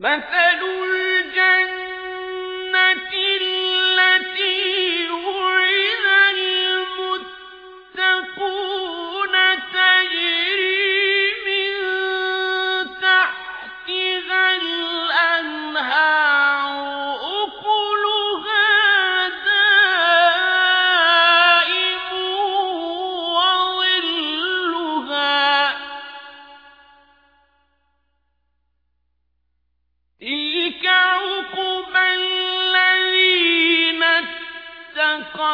مثل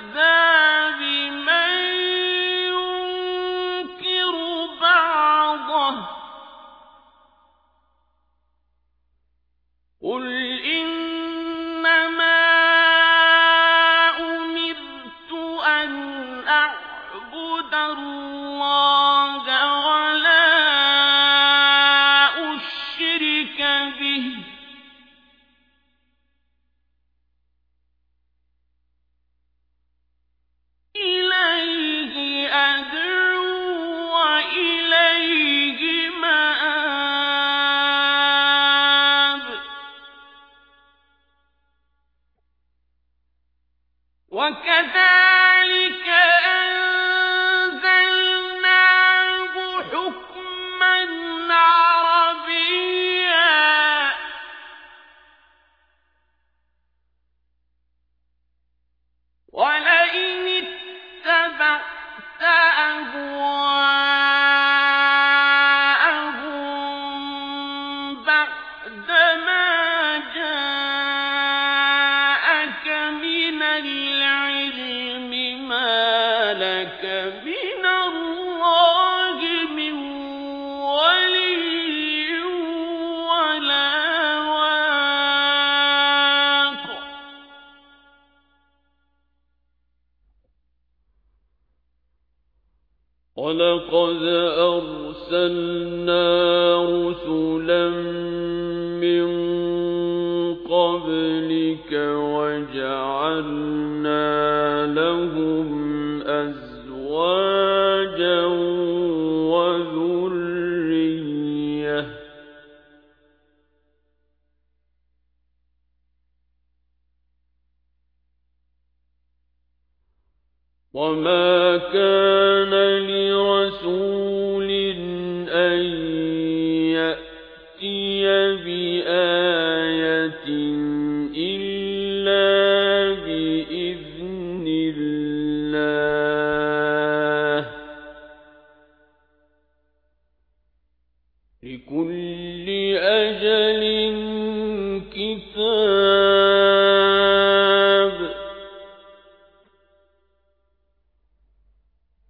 الأحزاب من ينكر بعضه. قل إنما أمرت أن أعبد الله ولا أشرك به. أنزلناه حكما عربيا. ولئن اتبعت أهواءهم ولقد أرسلنا رسلا من قبلك وجعلنا لهم أزواجا وما كان لرسول أن يأتي بآية إلا بإذن الله لكل أجل كتاب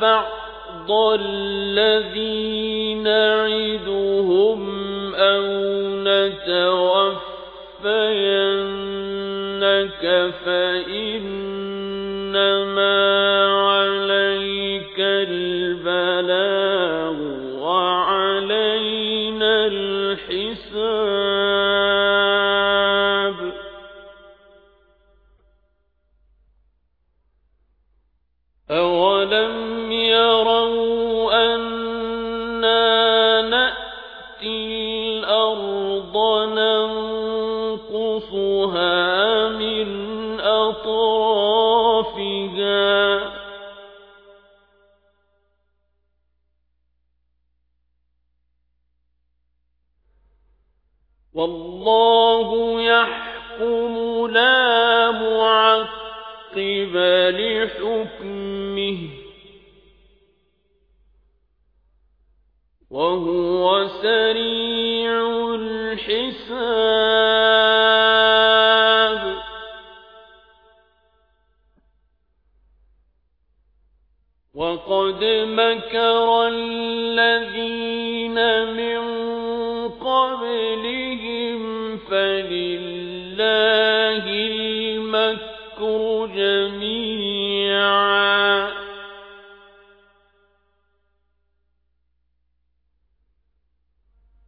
بعض الذي نعدهم أو نتوفينك فإنما أولم يروا أنا نأتي الأرض ننقصها من أطرافها والله يحكم لا معقب لحكمه وهو سريع الحساب. وقد مكر الذين من قبلهم فلله المكر جميعا.